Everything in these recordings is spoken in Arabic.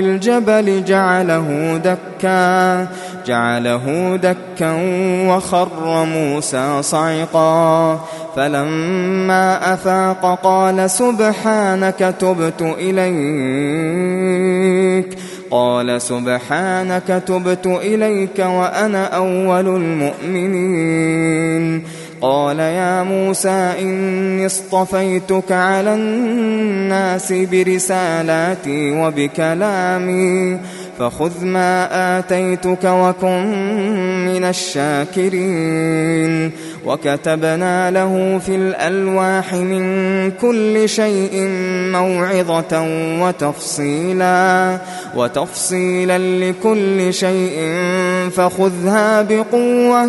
للجبل جعله دكا جعله دكا وخر موسى صعقا. فلما أفاق قال سبحانك تبت إليك قال سبحانك تبت إليك وأنا أول المؤمنين. قال يا موسى إني اصطفيتك على الناس برسالاتي وبكلامي فخذ ما آتيتك وكن من الشاكرين. وكتبنا له في الألواح من كل شيء موعظة وتفصيلا وتفصيلا لكل شيء فخذها بقوة.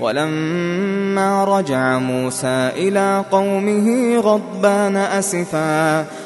ولما رجع موسى إلى قومه غضبان أسفاً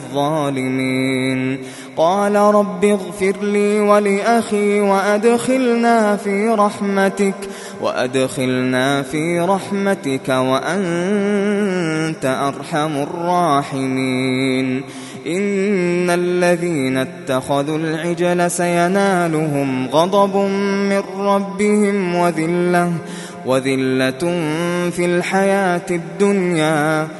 الظالمين. قال رب اغفر لي ولأخي وأدخلنا في رحمتك وأدخلنا في رحمتك وأنت أرحم الراحمين. إن الذين اتخذوا العجل سينالهم غضب من ربهم وذلة وذلة في الحياة الدنيا.